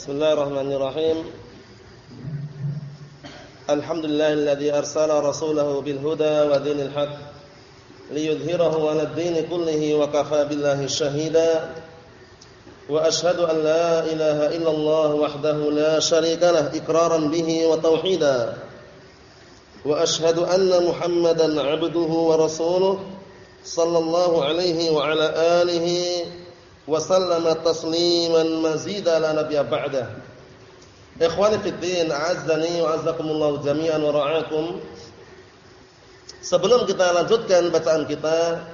Bismillahirrahmanirrahim. Alhamdulillahilladzi arsala rasulahu bil huda wa dinil haq liyudhhirahu 'ala ad-din kullihi wa kafaa billahi shahida. Wa ashhadu an la ilaha illallah wahdahu la syarika lah iqraran bihi wa tauhida. Wa ashhadu anna Muhammadan 'abduhu wa rasuluhu sallallahu alaihi wa ala alihi wa sallama tasliman mazida la nabiyya ba'da. Ikhwani fid din, a'azzani wa azzakumullah jami'an wa ra'akum. Sebelum kita lanjutkan bacaan kita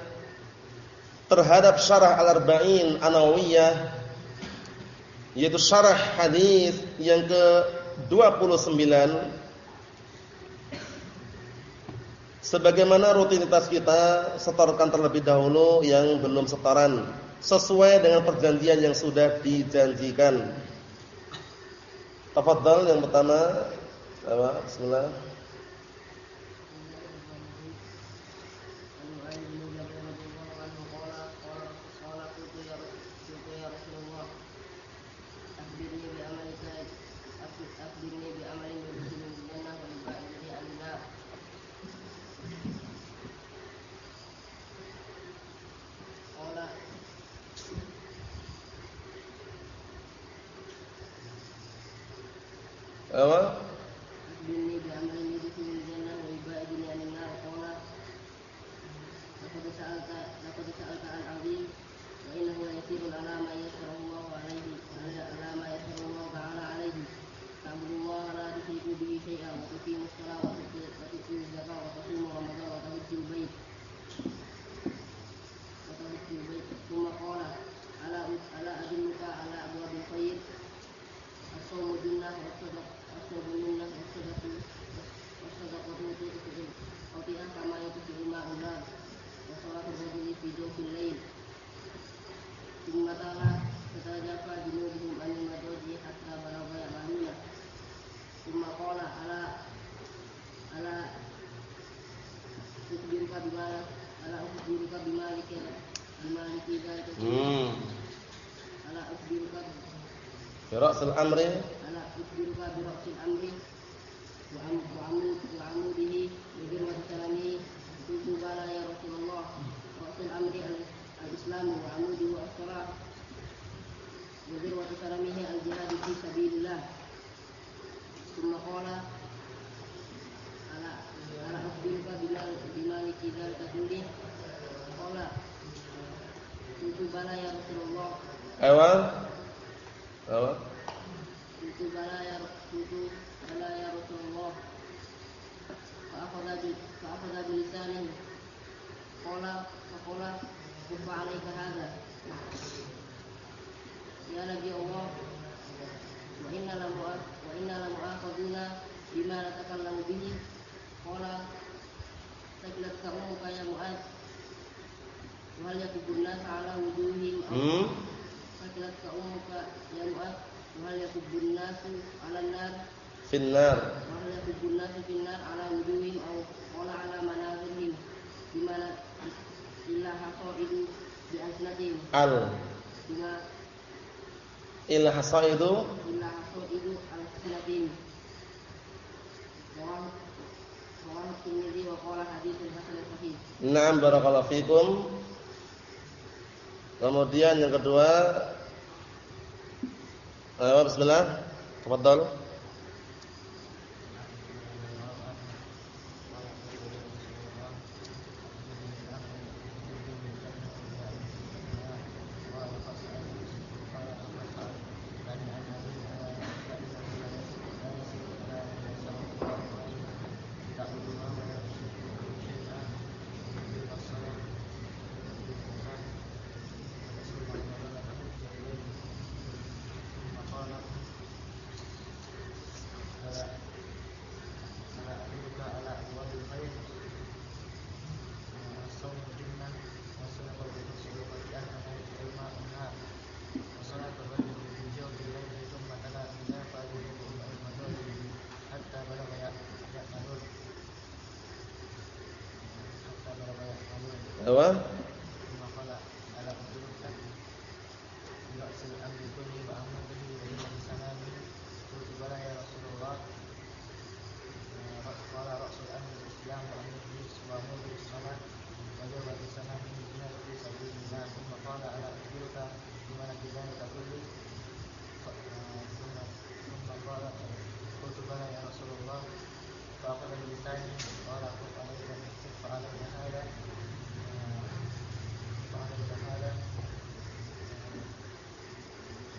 terhadap syarah Al-Arba'in An-Nawawiyah yaitu syarah hadis yang ke-29 sebagaimana rutinitas kita setorkan terlebih dahulu yang belum setoran sesuai dengan perjanjian yang sudah dijanjikan. Tafadhal yang pertama. Apa? Bira'sil amri Ana ukhbiruka bira'sil amri wa amud wa amudihi wa wa salami kuntu bala ya Rasulullah ra'sil amri al-islam wa amudihi wa as-salah wa wa salamihi al-jihad fi sabilillah thumma qala ala ala ukhbiruka bimal bimaliki dzalika kulli qala kuntu bala ya Rasulullah Ewa apa? Itu bala ya itu bala ya Rasulullah. Fa akhadha bi fa akhadha bi lisanihi. Qala fa qala kufa 'alaika hadha. Ya Nabi Allah wa inna la mu'ad wa inna la mu'akhaduna bima natakallamu bihi. Qala sakilat kamu kaya mu'ad. Wal yakubun nas 'ala wujuhihim. Hmm? sakilat ka ummuka ya mu'ad wa hal 'ala an-nar finnar. Al. Illa hasaidu? hasaidu al asnatihim wa wa wa qala haditsun hasan sahih. Naam barakallahu fikum Kemudian yang kedua Ayo bismillah. Tafadhal.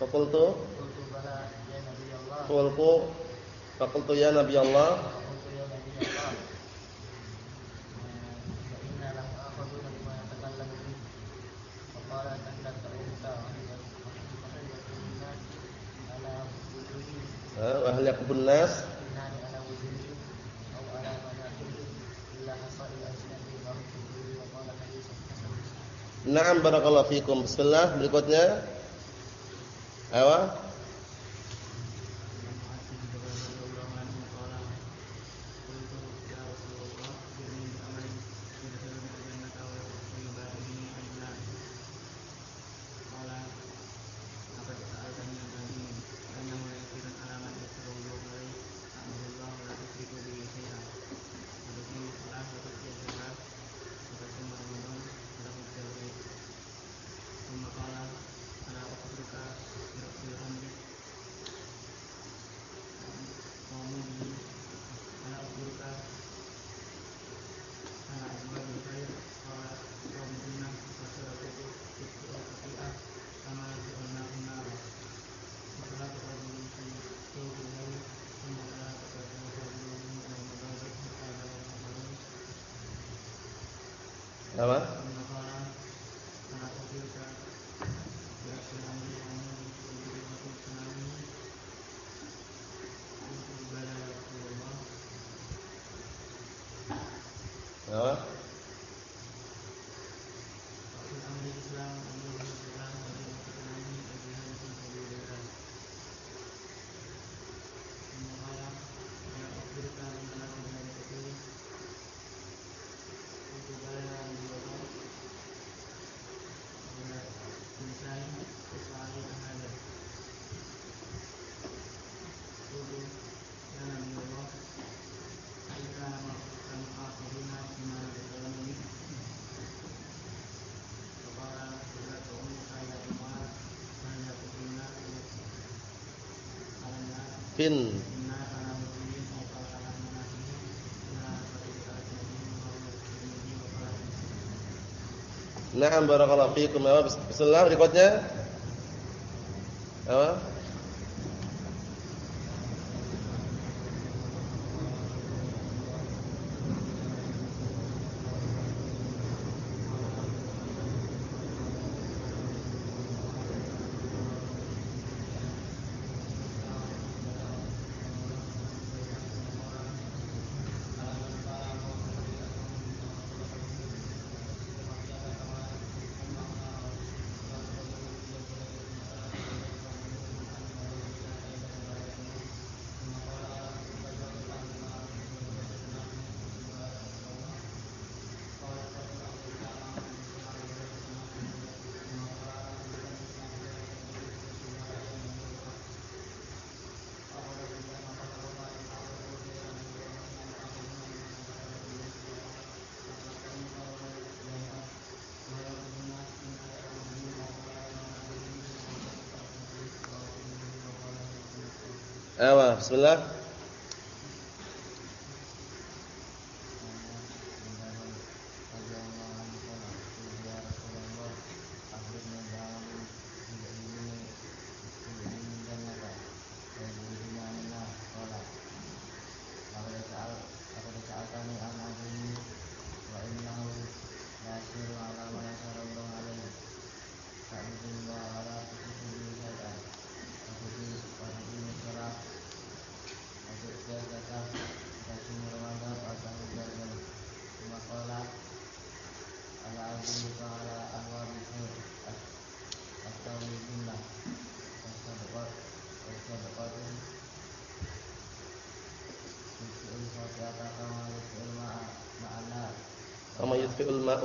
Fakultu. Fakultu. Fakultu ya Nabi Allah. Wahli yakubun nas. Naam barakallahu fikum. Bismillah berikutnya. Ewa? Thank you. bin Naam barakallahu fiikum. Bismillah berikutnya. Awa, bismillah.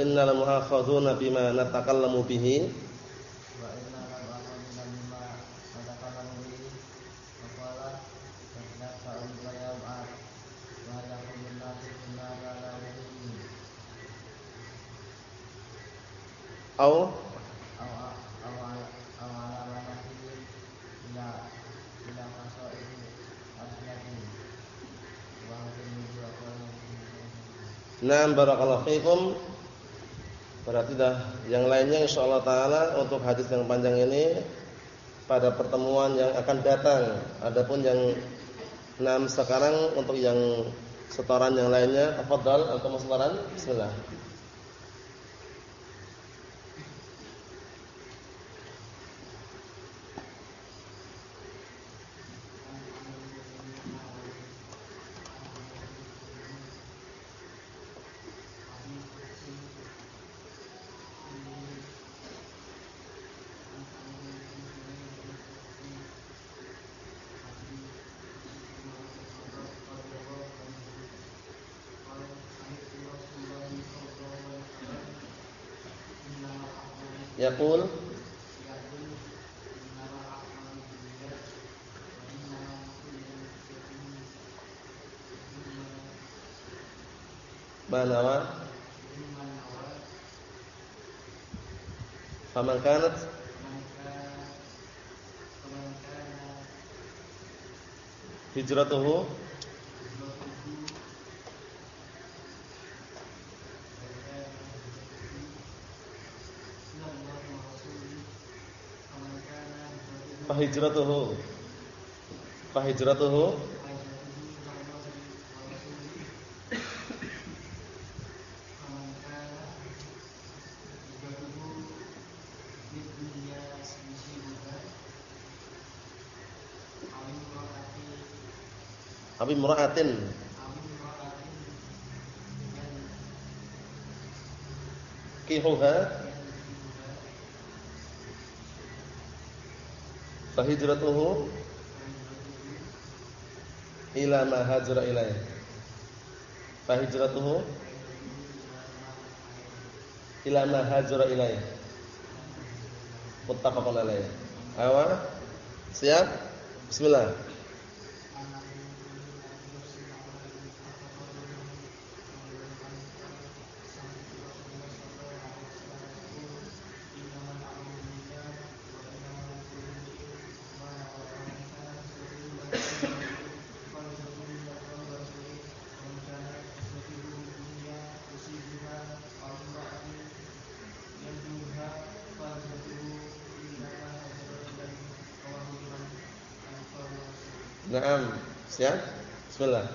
innal mu'akhadhuna bima natakallamu bihi. Au? Naam barakallahu fiikum. Berarti dah yang lainnya insyaallah taala untuk hadis yang panjang ini pada pertemuan yang akan datang. Adapun yang enam sekarang untuk yang setoran yang lainnya, tafadhal antum setoran. Bismillah. Yaqul. Manawa Faman kanat? Hijratuhu Fahijratuhu. Fahijratuhu. Abi mura'atin Kihuha Fahijratuhu Ila ma hajra ilaih Fahijratuhu Ila ma hajra ilaih Muttafaqun alaih Awa Siap? Bismillah Siap Bismillah.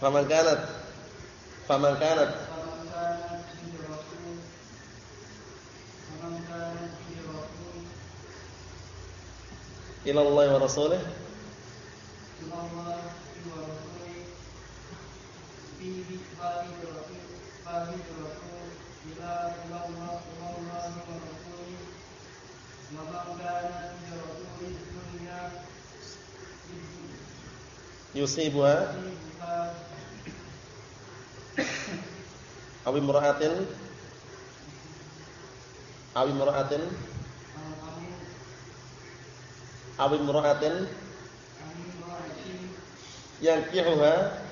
Faman Faman kanat. Ila Allah wa rasulih. Yusibuha awi mura'atin awi mura'atin awi mura'atin yang kihuha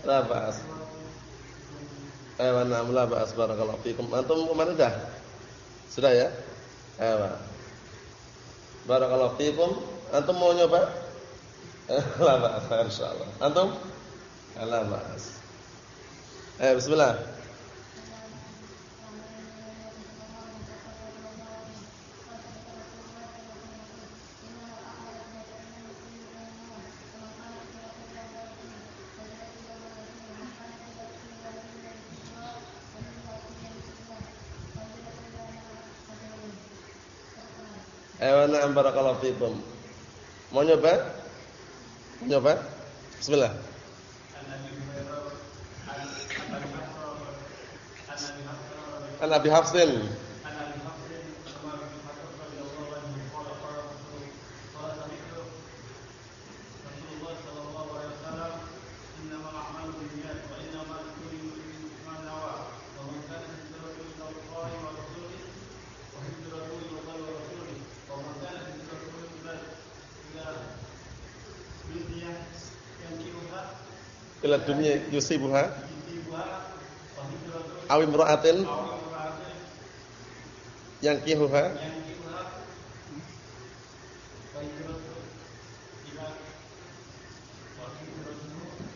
Labas. Ewa na'am la ba'as barakallahu. Antum kemarin dah? Sudah ya? Ewa. Barakallahu fikum. Antum mau nyoba? La insyaallah. Antum? La ba'as. Eh bismillah. Ayo na'am fikum. Mau nyoba? Mau nyoba? Bismillah. An Abi Hafsin. Ila dunya yusibuha aw imra'atin yang kihuha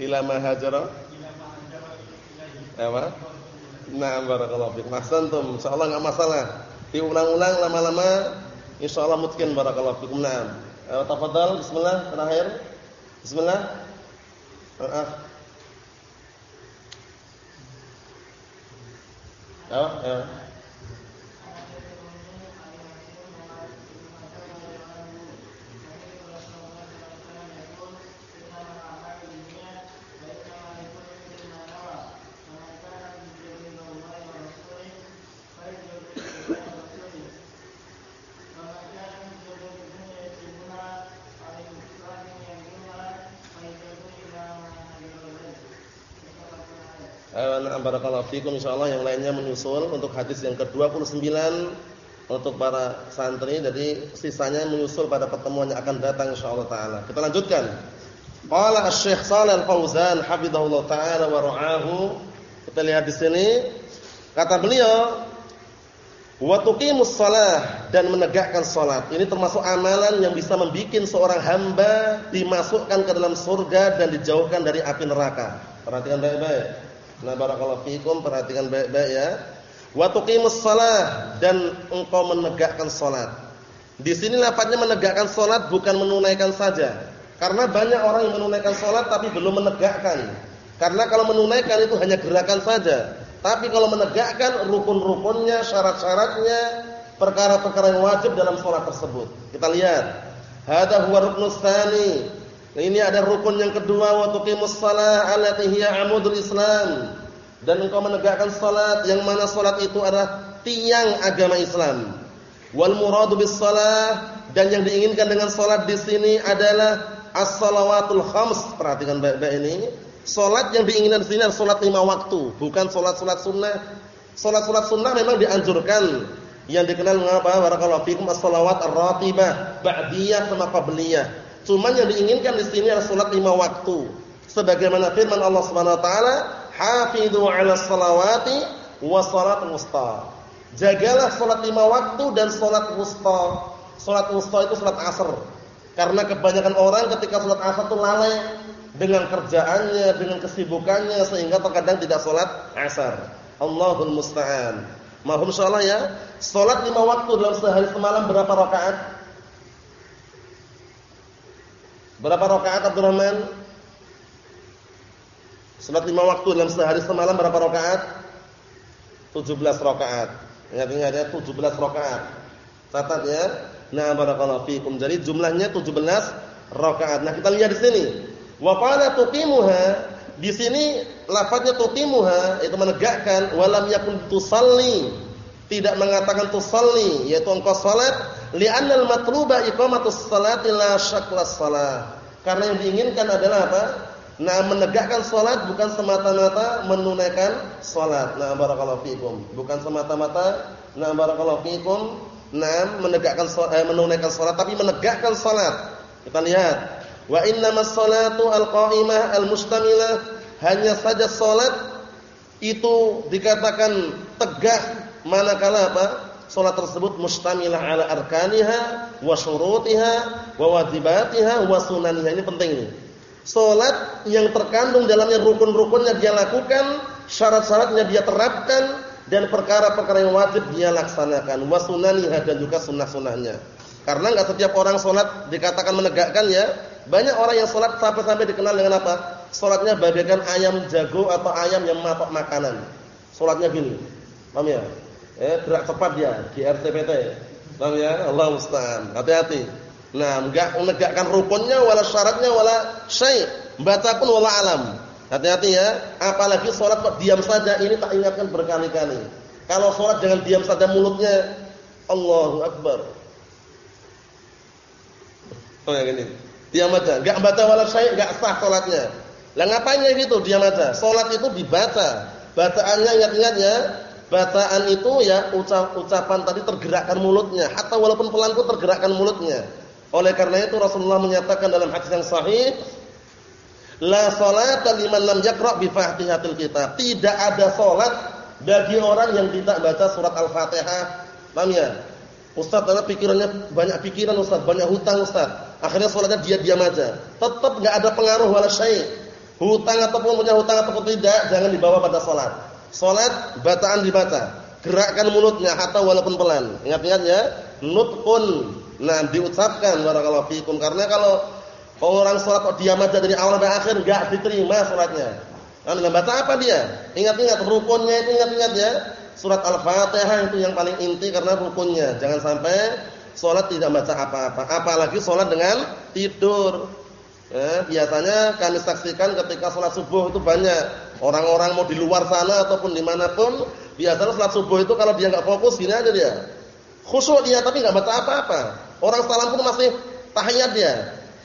ila ma hajara apa Nah, barakallahu fiik. Ahsantum. Insyaallah enggak masalah. Diulang-ulang lama-lama insyaallah mungkin barakallahu fiikum. Naam. Ayo tafadhal bismillah terakhir. Bismillah. Maaf. Ayo, ayo. Ayo, barakallahu fikum insyaallah yang lainnya menyusul untuk hadis yang ke-29 untuk para santri jadi sisanya menyusul pada pertemuan yang akan datang insyaallah taala. Kita lanjutkan. Qala Asy-Syaikh Shalal Fauzan hafizahullah taala wa ra'ahu. Kita lihat di sini kata beliau wa tuqimus shalah dan menegakkan salat. Ini termasuk amalan yang bisa membuat seorang hamba dimasukkan ke dalam surga dan dijauhkan dari api neraka. Perhatikan baik-baik. Nah barakallahu fikum perhatikan baik-baik ya. Wa tuqimus shalah dan engkau menegakkan salat. Di sini lafadznya menegakkan salat bukan menunaikan saja. Karena banyak orang yang menunaikan salat tapi belum menegakkan. Karena kalau menunaikan itu hanya gerakan saja. Tapi kalau menegakkan rukun-rukunnya, syarat-syaratnya, perkara-perkara yang wajib dalam salat tersebut. Kita lihat. Hadza huwa ruknus tsani ini ada rukun yang kedua wa tuqimus shalah amudul Islam. Dan engkau menegakkan salat yang mana salat itu adalah tiang agama Islam. Wal muradu bis dan yang diinginkan dengan salat di sini adalah as-salawatul khams. Perhatikan baik-baik ini. Salat yang diinginkan di sini adalah salat lima waktu, bukan salat-salat sunnah. Salat-salat sunnah memang dianjurkan. Yang dikenal mengapa barakallahu fikum as-salawat ar-ratibah, ba'diyah sama qabliyah. Cuma yang diinginkan di sini adalah salat lima waktu. Sebagaimana firman Allah Subhanahu wa taala, "Hafidzu 'alas salawati was salat wusta." Jagalah salat lima waktu dan salat wusta. Salat wusta itu salat asar. Karena kebanyakan orang ketika salat asar itu lalai dengan kerjaannya, dengan kesibukannya sehingga terkadang tidak salat asar. Allahul musta'an. Mahum insyaallah ya. Salat lima waktu dalam sehari semalam berapa rakaat? Berapa rakaat Abdurrahman? Salat lima waktu dalam sehari semalam berapa rakaat? 17 rakaat. Ingat-ingat ya 17 rakaat. Catat ya. Nah, barakallahu fikum. Jadi jumlahnya 17 rakaat. Nah, kita lihat di sini. Wa qala tuqimuha di sini lafadznya tuqimuha itu menegakkan walam yakun tusalli. Tidak mengatakan tusalli yaitu engkau salat li'annal matluba iqamatus salati la syaklas salah. Karena yang diinginkan adalah apa? Nah, menegakkan salat bukan semata-mata menunaikan salat. Nah, barakallahu fikum. Bukan semata-mata nah barakallahu fikum, nah menegakkan eh, menunaikan salat tapi menegakkan salat. Kita lihat, wa innamas salatu al-qa'imah al-mustamilah hanya saja salat itu dikatakan tegak manakala apa? Salat tersebut mustamilah ala arkaniha wa syurutiha wa wajibatiha wa sunaniha. Ini penting ini. Salat yang terkandung dalamnya rukun-rukunnya dia lakukan, syarat-syaratnya dia terapkan dan perkara-perkara yang wajib dia laksanakan, wa sunaniha dan juga sunnah-sunnahnya. Karena enggak setiap orang salat dikatakan menegakkan ya. Banyak orang yang salat sampai-sampai dikenal dengan apa? Salatnya bagaikan ayam jago atau ayam yang matok makanan. Salatnya gini. Paham ya? Eh, gerak cepat dia di RCPT. Paham ya? Allah musta'an. Hati-hati. Nah, enggak menegakkan rukunnya wala syaratnya wala syai'. Baca pun wala alam. Hati-hati ya. Apalagi salat kok diam saja ini tak ingatkan berkali-kali. Kalau salat jangan diam saja mulutnya. Allahu akbar. Oh yang ini. Diam aja, enggak baca wala syai', enggak sah salatnya. Lah ngapain gitu? Diam aja. Salat itu dibaca. Bacaannya ingat-ingat Bacaan itu ya ucap, ucapan tadi tergerakkan mulutnya, hatta walaupun pelan pun tergerakkan mulutnya. Oleh karena itu Rasulullah menyatakan dalam hadis yang sahih, la salata liman lam yaqra bi Fatihatil Kitab. Tidak ada salat bagi orang yang tidak baca surat Al-Fatihah. Paham ya? Ustaz karena pikirannya banyak pikiran Ustaz, banyak hutang Ustaz. Akhirnya salatnya dia diam aja. Tetap enggak ada pengaruh wala syai'. Hutang ataupun punya hutang ataupun tidak jangan dibawa pada salat. Salat bacaan dibaca, gerakkan mulutnya hatta walaupun pelan. Ingat-ingat ya, nutqun. Nah, diucapkan barakallahu fikum karena kalau orang salat kok diam aja dari awal sampai akhir enggak diterima salatnya. Nah, baca apa dia? Ingat-ingat rukunnya itu ingat-ingat ya. Surat Al-Fatihah itu yang paling inti karena rukunnya. Jangan sampai salat tidak baca apa-apa. Apalagi salat dengan tidur. Ya, biasanya kami saksikan ketika salat subuh itu banyak Orang-orang mau di luar sana ataupun di mana pun, biasanya salat subuh itu kalau dia nggak fokus gini aja dia. Khusyuk dia tapi nggak baca apa-apa. Orang salam pun masih tahiyat dia.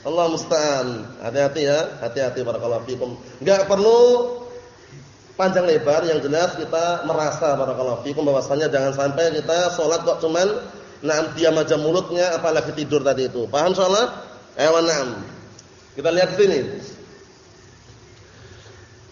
Allah musta'an. Hati-hati ya, hati-hati barakallahu fikum. Enggak perlu panjang lebar yang jelas kita merasa barakallahu fikum bahwasanya jangan sampai kita salat kok cuman na'am diam aja mulutnya apalagi tidur tadi itu. Paham insyaallah? Ayo na'am. Kita lihat sini.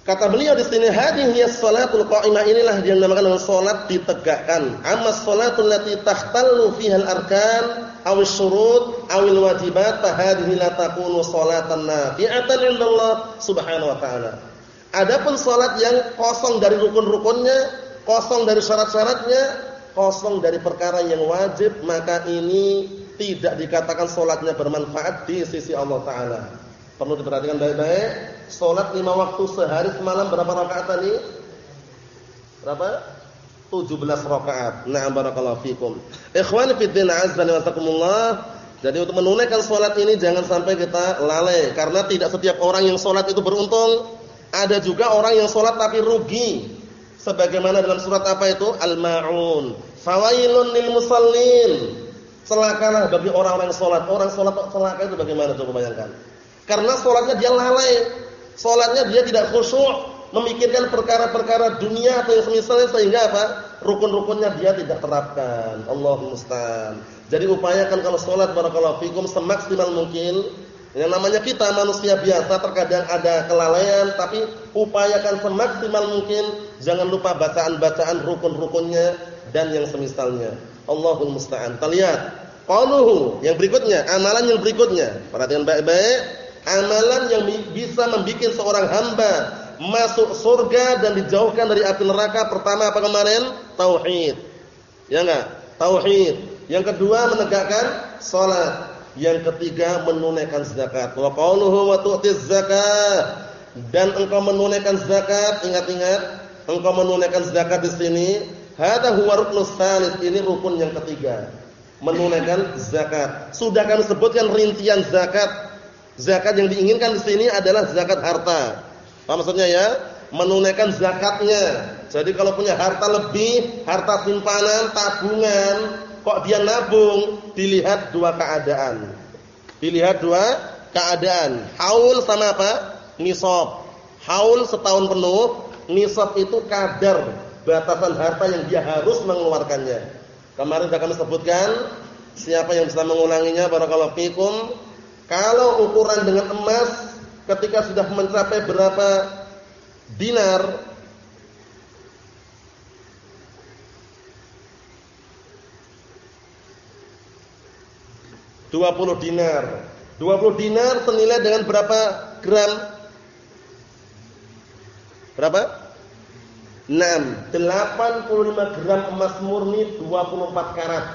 Kata beliau di sini hadhihi as-salatul qa'imah inilah yang dinamakan dengan salat ditegakkan. Amma as-salatul lati tahtallu fiha al-arkan aw asy-syurut aw al-wajibat fa hadhihi la takunu salatan nafi'atan indallah subhanahu wa ta'ala. Adapun salat yang kosong dari rukun-rukunnya, kosong dari syarat-syaratnya, kosong dari perkara yang wajib, maka ini tidak dikatakan salatnya bermanfaat di sisi Allah taala. Perlu diperhatikan baik-baik. Salat lima waktu sehari semalam berapa rakaat tadi? Berapa? 17 rakaat. Na'am barakallahu fikum. Ikhwani fi din azza wa takumullah. Jadi untuk menunaikan salat ini jangan sampai kita lalai karena tidak setiap orang yang salat itu beruntung. Ada juga orang yang salat tapi rugi. Sebagaimana dalam surat apa itu? Al-Maun. Fawailun lil musallin. Celakalah bagi orang-orang yang salat. Orang salat celaka itu bagaimana coba bayangkan? Karena sholatnya dia lalai. Sholatnya dia tidak khusyuk. Memikirkan perkara-perkara dunia atau yang semisalnya sehingga apa? Rukun-rukunnya dia tidak terapkan. Allah musta'an. Jadi upayakan kalau sholat barakallahu fikum semaksimal mungkin. Yang namanya kita manusia biasa terkadang ada kelalaian tapi upayakan semaksimal mungkin jangan lupa bacaan-bacaan rukun-rukunnya dan yang semisalnya. Allahul musta'an. Kita lihat yang berikutnya, amalan yang berikutnya. Perhatikan baik-baik amalan yang bisa membuat seorang hamba masuk surga dan dijauhkan dari api neraka pertama apa kemarin? Tauhid. Ya enggak? Tauhid. Yang kedua menegakkan salat. Yang ketiga menunaikan zakat. Wa qauluhu wa tu'tiz zakat. Dan engkau menunaikan zakat, ingat-ingat, engkau menunaikan zakat di sini, hadza huwa ruknus tsalits, ini rukun yang ketiga. Menunaikan zakat. Sudah kami sebutkan rincian zakat Zakat yang diinginkan di sini adalah zakat harta. Apa maksudnya ya? Menunaikan zakatnya. Jadi kalau punya harta lebih, harta simpanan, tabungan, kok dia nabung, dilihat dua keadaan. Dilihat dua keadaan. Haul sama apa? Nisab. Haul setahun penuh, nisab itu kadar batasan harta yang dia harus mengeluarkannya. Kemarin sudah kami sebutkan, siapa yang bisa mengulanginya barakallahu fikum Kalau ukuran dengan emas ketika sudah mencapai berapa dinar dua puluh dinar. dua puluh dinar senilai dengan berapa gram? Berapa? 6. 85 gram emas murni 24 karat.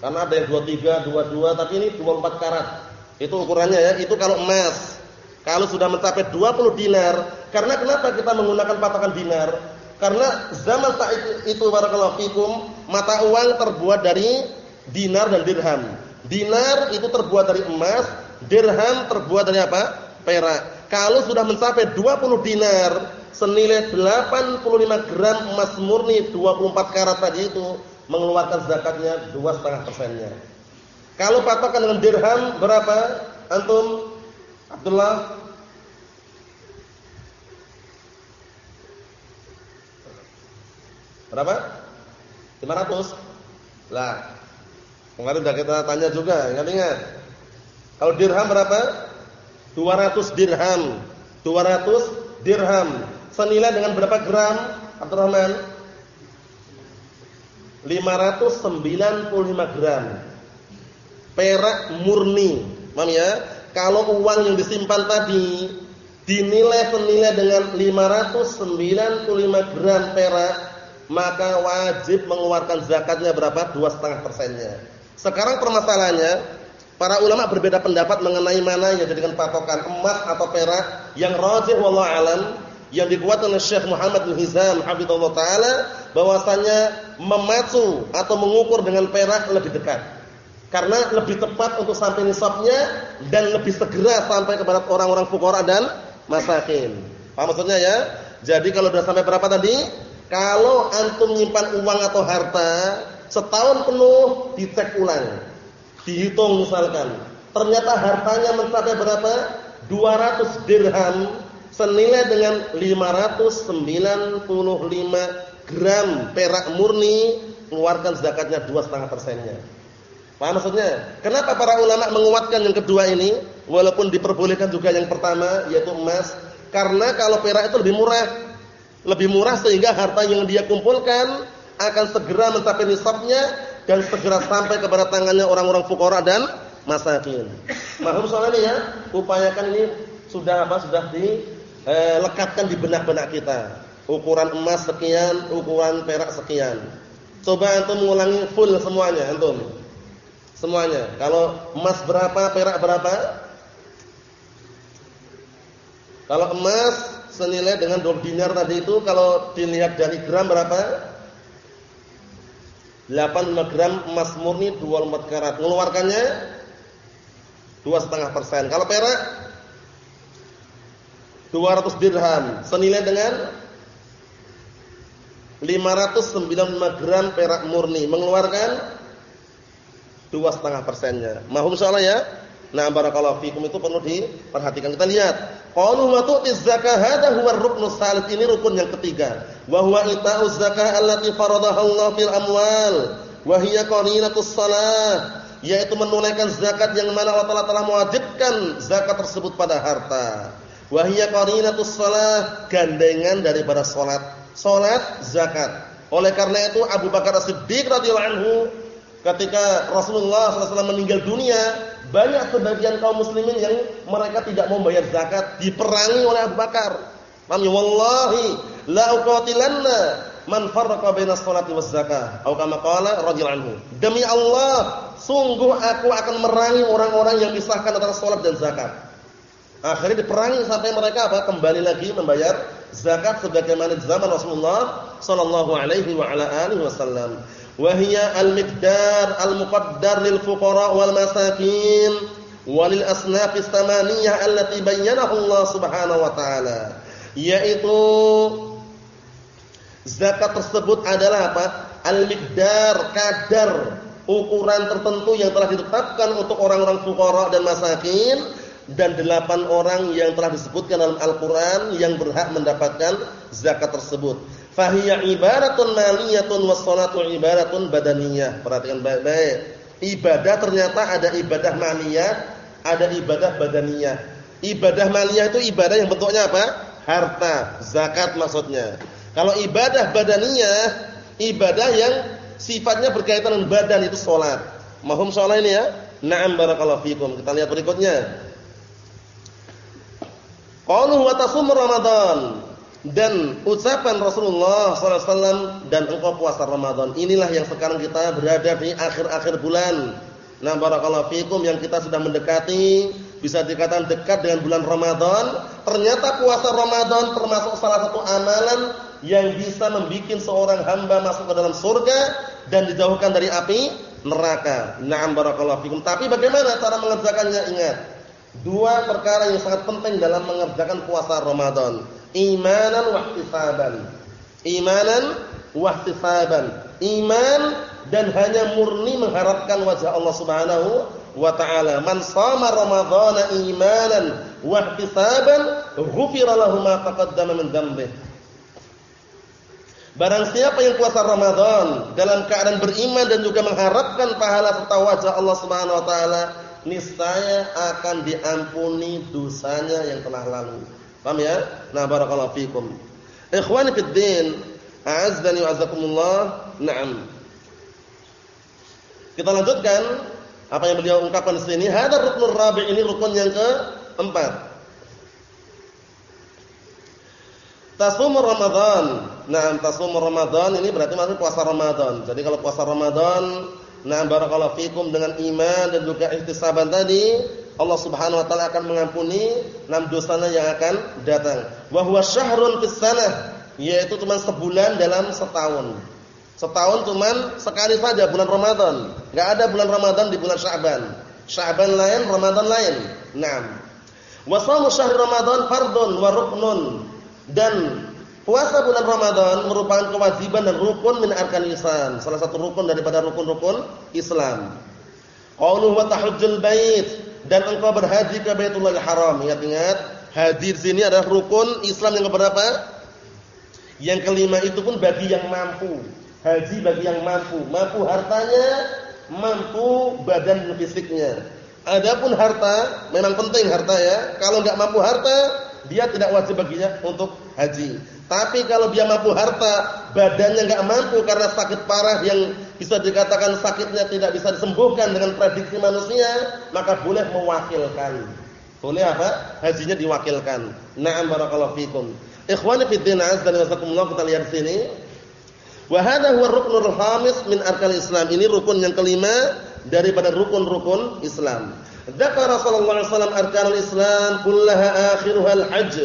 Karena ada yang 23, 22, tapi ini 24 karat. Itu ukurannya ya. Itu kalau emas. Kalau sudah mencapai 20 dinar, karena kenapa kita menggunakan patokan dinar? Karena zaman saat itu barakallahu fikum, mata uang terbuat dari dinar dan dirham. Dinar itu terbuat dari emas, dirham terbuat dari apa? Perak. Kalau sudah mencapai 20 dinar senilai 85 gram emas murni 24 karat tadi itu mengeluarkan zakatnya 2,5 persennya. Kalau patokan dengan dirham berapa? Antum Abdullah Berapa? 500. Lah. Kemarin sudah kita tanya juga, ingat-ingat. Kalau dirham berapa? 200 dirham. 200 dirham. Senilai dengan berapa gram? Abdurrahman? 595 gram. Perak murni. Paham ya? Kalau uang yang disimpan tadi dinilai senilai dengan 595 gram perak, maka wajib mengeluarkan zakatnya berapa? 2,5 persennya. Sekarang permasalahannya, para ulama berbeda pendapat mengenai mana yang dijadikan patokan emas atau perak. Yang rajih wallahu alam yang dikuatkan oleh Syekh Muhammad bin Hizam hafizallahu taala bahwasanya memacu atau mengukur dengan perak lebih dekat karena lebih tepat untuk sampai nisabnya dan lebih segera sampai kepada orang-orang fukara dan masakin. Paham maksudnya ya? Jadi kalau sudah sampai berapa tadi? Kalau antum menyimpan uang atau harta setahun penuh dicek ulang. Dihitung misalkan. Ternyata hartanya mencapai berapa? 200 dirham senilai dengan 595 gram perak murni, keluarkan zakatnya 2,5 persennya. Paham maksudnya? Kenapa para ulama menguatkan yang kedua ini walaupun diperbolehkan juga yang pertama yaitu emas? Karena kalau perak itu lebih murah. Lebih murah sehingga harta yang dia kumpulkan akan segera mencapai nisabnya dan segera sampai kepada tangannya orang-orang fukara dan masakin. Mahum soal ini ya, upayakan ini sudah apa? Sudah dilekatkan di benak-benak kita. Ukuran emas sekian, ukuran perak sekian. Coba antum mengulangi full semuanya antum. Semuanya. Kalau emas berapa, perak berapa? Kalau emas senilai dengan 2 dinar tadi itu kalau dilihat dari gram berapa? 85 gram emas murni 24 karat. Mengeluarkannya 2,5%. Kalau perak 200 dirham senilai dengan 595 gram perak murni mengeluarkan dua setengah persennya. Mahum soalnya ya. Nah barakallahu fikum itu perlu diperhatikan. Kita lihat. Qalu wa tu'tiz zakah hadha huwa ruknu salis ini rukun yang ketiga. Wa huwa ita'uz zakah allati faradaha Allah fil amwal wa hiya qarinatus salah yaitu menunaikan zakat yang mana Allah Taala telah mewajibkan zakat tersebut pada harta. Wa hiya qarinatus salah gandengan daripada salat. Salat zakat. Oleh karena itu Abu Bakar As-Siddiq radhiyallahu anhu ketika Rasulullah SAW meninggal dunia, banyak sebagian kaum muslimin yang mereka tidak mau bayar zakat, diperangi oleh Abu Bakar. Mami ya? wallahi la uqatilanna man farraqa baina sholati waz zakah. Atau kama qala radhiyallahu anhu. Demi Allah, sungguh aku akan merangi orang-orang yang misahkan antara salat dan zakat. Akhirnya diperangi sampai mereka apa? Kembali lagi membayar zakat sebagaimana zaman Rasulullah sallallahu alaihi wa ala alihi wasallam wahia al-miqdar al-muqaddar lil fuqara wal masakin walil asnaf tsamaniyah allati bayyanahu Allah Subhanahu wa taala yaitu zakat tersebut adalah apa? Al-miqdar kadar ukuran tertentu yang telah ditetapkan untuk orang-orang fuqara dan masakin dan delapan orang yang telah disebutkan dalam Al-Qur'an yang berhak mendapatkan zakat tersebut Fahiyya ibaratun maliyatun wassalatu ibaratun badaniyah. Perhatikan baik-baik. Ibadah ternyata ada ibadah maliyah, ada ibadah badaniyah. Ibadah maliyah itu ibadah yang bentuknya apa? Harta, zakat maksudnya. Kalau ibadah badaniyah, ibadah yang sifatnya berkaitan dengan badan itu salat. Mahum soal ini ya? Na'am barakallahu fikum. Kita lihat berikutnya. Qalu wa tasum Ramadan dan ucapan Rasulullah SAW dan engkau puasa Ramadan. Inilah yang sekarang kita berada di akhir-akhir bulan. Nah, barakallahu fikum yang kita sudah mendekati bisa dikatakan dekat dengan bulan Ramadan. Ternyata puasa Ramadan termasuk salah satu amalan yang bisa membuat seorang hamba masuk ke dalam surga dan dijauhkan dari api neraka. Na'am barakallahu fikum. Tapi bagaimana cara mengerjakannya? Ingat, dua perkara yang sangat penting dalam mengerjakan puasa Ramadan imanan wa ihtisaban. Imanan wa ihtisaban. Iman dan hanya murni mengharapkan wajah Allah Subhanahu wa taala. Man shama ramadhana imanan wa ihtisaban, ghufira lahu ma taqaddama min dhanbihi. Barang siapa yang puasa Ramadan dalam keadaan beriman dan juga mengharapkan pahala serta wajah Allah Subhanahu wa taala, niscaya akan diampuni dosanya yang telah lalu. Paham ya? Nah, barakallahu fikum. Ikhwani fid din, a'azzani wa azzakumullah. Naam. Kita lanjutkan apa yang beliau ungkapkan di sini. Hadar ruknur rabi' ini rukun yang keempat. Tasum Ramadan. Nah, tasum Ramadan ini berarti maksud puasa Ramadan. Jadi kalau puasa Ramadan, nah barakallahu fikum dengan iman dan juga ihtisaban tadi, Allah Subhanahu wa taala akan mengampuni enam dosanya yang akan datang. Wa huwa syahrun fis yaitu cuma sebulan dalam setahun. Setahun cuma sekali saja bulan Ramadan. Enggak ada bulan Ramadan di bulan Sya'ban. Sya'ban lain, Ramadan lain. Naam. Wa shaum syahr Ramadan fardun wa ruknun. Dan puasa bulan Ramadan merupakan kewajiban dan rukun min arkan Islam, salah satu rukun daripada rukun-rukun Islam. Qauluhu wa tahujjul bait dan engkau berhaji ke Baitullahil Haram. Ingat-ingat, haji di sini adalah rukun Islam yang keberapa? Yang kelima itu pun bagi yang mampu. Haji bagi yang mampu, mampu hartanya, mampu badan fisiknya. Adapun harta, memang penting harta ya. Kalau enggak mampu harta, dia tidak wajib baginya untuk haji. Tapi kalau dia mampu harta, badannya enggak mampu karena sakit parah yang bisa dikatakan sakitnya tidak bisa disembuhkan dengan prediksi manusia, maka boleh mewakilkan. Boleh apa? Hajinya diwakilkan. Na'am barakallahu fikum. Ikhwani fi din azza wa jalla kita lihat sini. Wa hadha huwa ruknul khamis min arkan Islam. Ini rukun yang kelima daripada rukun-rukun Islam. Dzakara sallallahu alaihi wasallam arkanul Islam kullaha akhiruha al-hajj.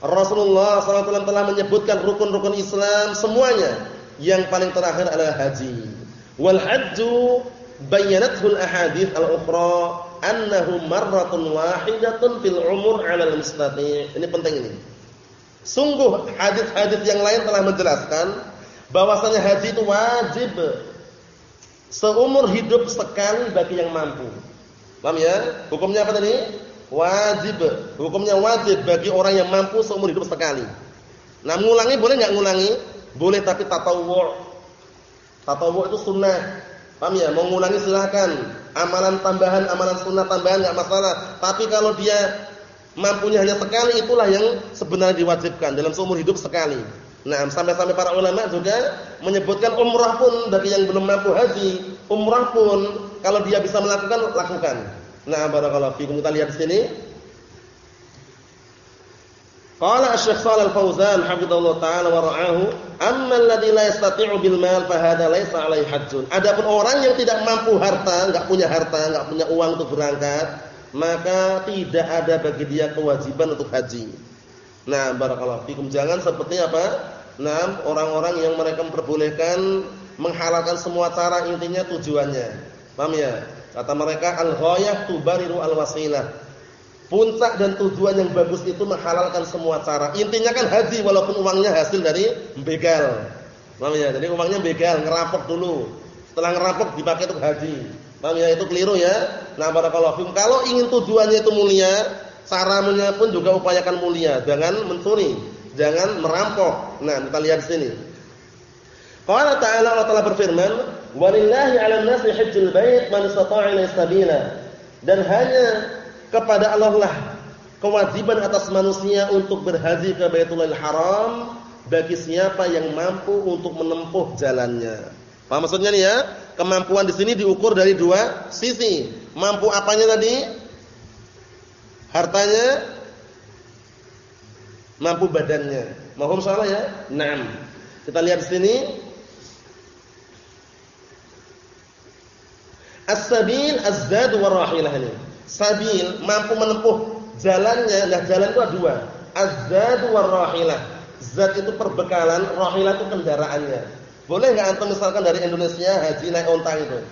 Rasulullah SAW telah menyebutkan rukun-rukun Islam semuanya yang paling terakhir adalah haji. Wal hajju bayyanathu al-ahadits al-ukhra annahu marratun wahidatun fil umur 'ala al-mustati'. Ini penting ini. Sungguh hadis-hadis yang lain telah menjelaskan bahwasanya haji itu wajib seumur hidup sekali bagi yang mampu. Paham ya? Hukumnya apa tadi? Wajib. Hukumnya wajib bagi orang yang mampu seumur hidup sekali. Nah, ngulangi boleh enggak ngulangi? Boleh tapi tatawwu'. Tatawwu' itu sunnah. Paham ya? Mau ngulangi silahkan. Amalan tambahan, amalan sunnah tambahan enggak masalah. Tapi kalau dia mampunya hanya sekali itulah yang sebenarnya diwajibkan dalam seumur hidup sekali. Nah, sampai-sampai para ulama juga menyebutkan umrah pun bagi yang belum mampu haji, umrah pun kalau dia bisa melakukan lakukan. Nah, barakallahu fiikum. Kita lihat di sini. Qala Asy-Syaikh Shalal Fauzan hafizallahu taala wa ra'ahu, "Amma alladhi la yastati'u bil mal fa hadha laysa 'alaihi hajjun." Adapun orang yang tidak mampu harta, enggak punya harta, enggak punya uang untuk berangkat, maka tidak ada bagi dia kewajiban untuk haji. Nah, barakallahu fikum. Jangan seperti apa? Nah, orang-orang yang mereka memperbolehkan menghalalkan semua cara intinya tujuannya. Paham ya? Kata mereka al-ghayah tubariru al-wasilah. Puncak dan tujuan yang bagus itu menghalalkan semua cara. Intinya kan haji walaupun uangnya hasil dari begal. Paham ya? Jadi uangnya begal, ngerampok dulu. Setelah ngerampok dipakai untuk haji. Paham ya? Itu keliru ya. Nah, barakallahu fikum. Kalau ingin tujuannya itu mulia, caranya pun juga upayakan mulia. Jangan mencuri, jangan merampok. Nah, kita lihat sini. Qala ta'ala Allah Ta'ala berfirman, "Walillahi 'alan nasi hajjul bait man istata'a ilaihi sabila." Dan hanya kepada Allah lah kewajiban atas manusia untuk berhaji ke Baitullahil Haram bagi siapa yang mampu untuk menempuh jalannya. Paham maksudnya nih ya? Kemampuan di sini diukur dari dua sisi. Mampu apanya tadi? Hartanya, mampu badannya. Mohon salah ya? Naam. Kita lihat di sini. As-sabil az-zad rahilah ini. Sabil mampu menempuh jalannya. Nah, jalan itu ada dua. Az-zad rahilah. Zat itu perbekalan, rahilah itu kendaraannya. Boleh enggak antum misalkan dari Indonesia haji naik onta itu?